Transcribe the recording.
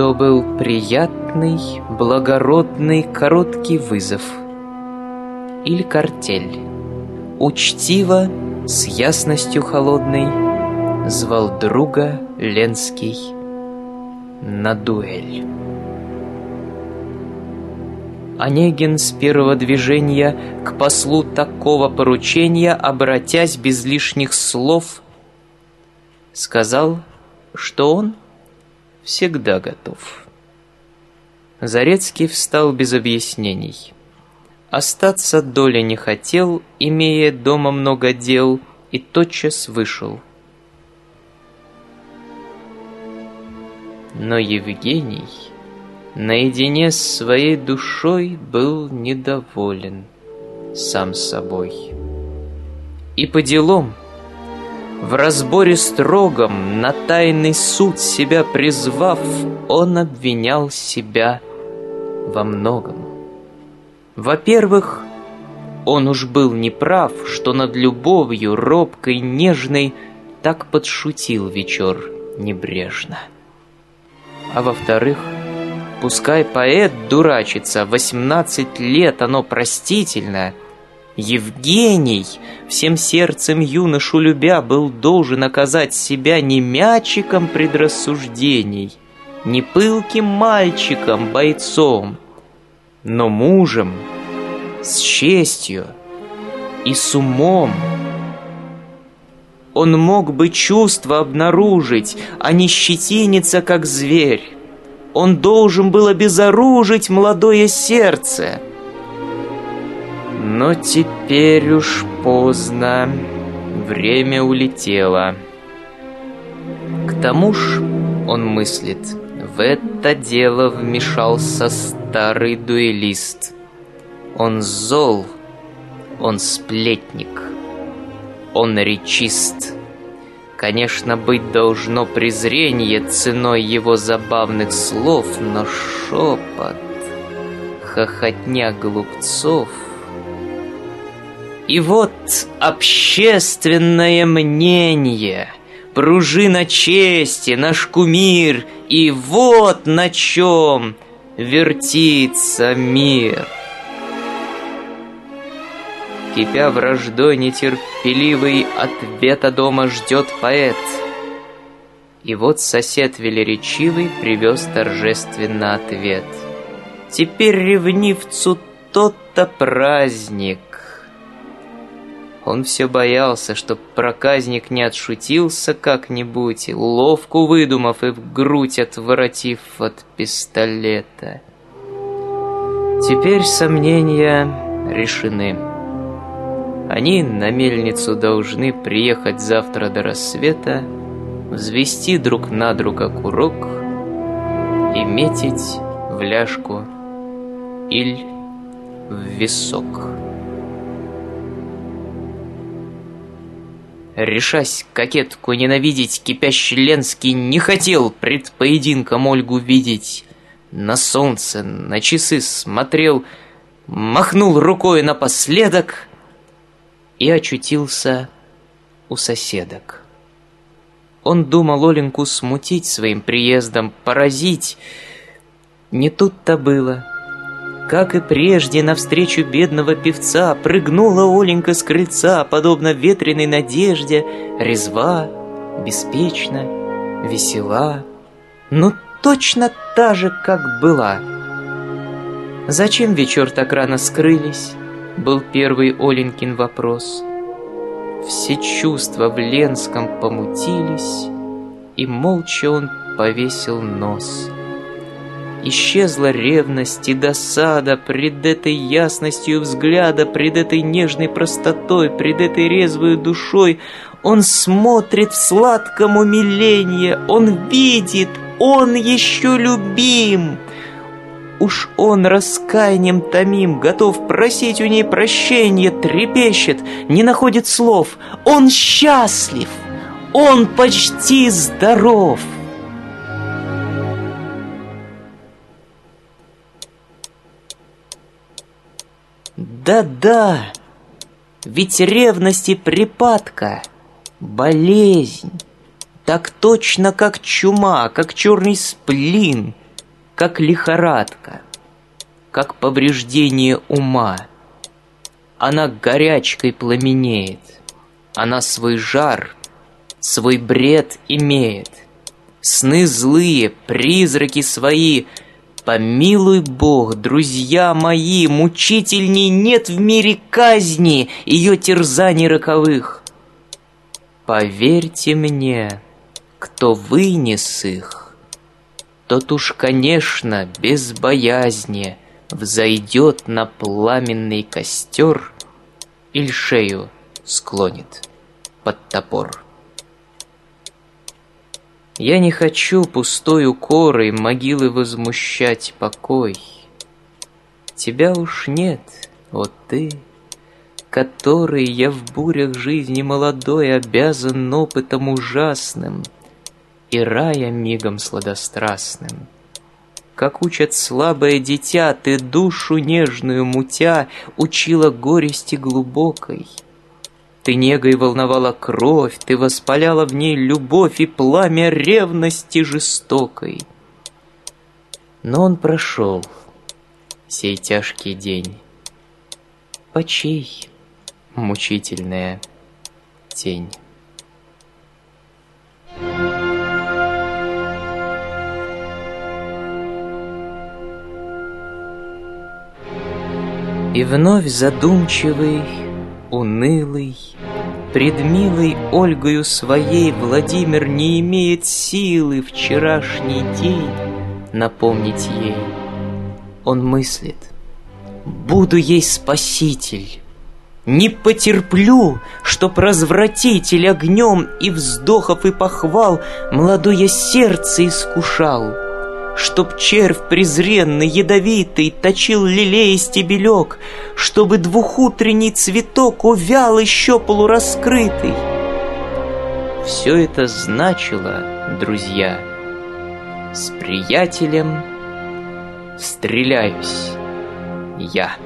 То был приятный, благородный, короткий вызов. Или картель. Учтиво, с ясностью холодной, Звал друга Ленский на дуэль. Онегин с первого движения к послу такого поручения, обратясь без лишних слов, сказал, что он всегда готов. Зарецкий встал без объяснений. Остаться доля не хотел, имея дома много дел, и тотчас вышел. Но Евгений наедине с своей душой был недоволен сам собой. И по делам, в разборе строгом, на тайный суд себя призвав, он обвинял себя во многом. Во-первых, он уж был неправ, что над любовью робкой, нежной так подшутил вечер небрежно. А во-вторых, Пускай поэт дурачится, 18 лет оно простительно. Евгений, всем сердцем юношу любя, был должен оказать себя не мячиком предрассуждений, не пылким мальчиком, бойцом, но мужем, с честью и с умом. Он мог бы чувства обнаружить, а не щетиниться, как зверь. Он должен был обезоружить молодое сердце. Но теперь уж поздно. Время улетело. К тому ж, он мыслит, в это дело вмешался старый дуэлист. Он зол, он сплетник, он речист. Конечно, быть должно презрение ценой его забавных слов, но шепот, хохотня глупцов. И вот общественное мнение, пружина чести, наш кумир, и вот на чем вертится мир. Кипя враждой нетерпеливый, ответа дома ждет поэт. И вот сосед велеречивый привез торжественно ответ. Теперь ревнивцу тот-то праздник. Он все боялся, чтоб проказник не отшутился как-нибудь, ловко выдумав и в грудь отворотив от пистолета. Теперь сомнения решены. Они на мельницу должны приехать завтра до рассвета, взвести друг на друга курок и метить в ляжку или в висок. Решась кокетку ненавидеть, кипящий Ленский не хотел пред поединком Ольгу видеть. На солнце, на часы смотрел, махнул рукой напоследок — и очутился у соседок. Он думал Оленьку смутить своим приездом, поразить. Не тут-то было. Как и прежде, навстречу бедного певца прыгнула Оленька с крыльца, подобно ветреной надежде, резва, беспечна, весела, но точно та же, как была. Зачем вечер так рано скрылись? был первый Оленькин вопрос. Все чувства в Ленском помутились, и молча он повесил нос. Исчезла ревность и досада пред этой ясностью взгляда, пред этой нежной простотой, пред этой резвой душой. Он смотрит в сладком умилении, он видит, он еще любим. Уж он раскаянием томим, готов просить у ней прощения, трепещет, не находит слов. Он счастлив, он почти здоров. Да-да, ведь ревность и припадка, болезнь, так точно как чума, как черный сплин — как лихорадка, как повреждение ума. Она горячкой пламенеет, она свой жар, свой бред имеет. Сны злые, призраки свои — Помилуй Бог, друзья мои, мучительней нет в мире казни ее терзаний роковых. Поверьте мне, кто вынес их, тот уж, конечно, без боязни взойдет на пламенный костер или шею склонит под топор. Я не хочу пустой укорой могилы возмущать покой. Тебя уж нет, вот ты, который я в бурях жизни молодой обязан опытом ужасным и рая мигом сладострастным. Как учат слабое дитя, ты душу нежную мутя учила горести глубокой — ты негой волновала кровь, ты воспаляла в ней любовь и пламя ревности жестокой. Но он прошел сей тяжкий день. Почей мучительная тень. И вновь задумчивый унылый, Пред милой Ольгою своей Владимир не имеет силы Вчерашний день напомнить ей. Он мыслит, буду ей спаситель, Не потерплю, чтоб развратитель Огнем и вздохов и похвал Молодое сердце искушал — Чтоб червь презренный, ядовитый Точил лилей стебелек, Чтобы двухутренний цветок Увял еще полураскрытый. Все это значило, друзья, С приятелем стреляюсь я.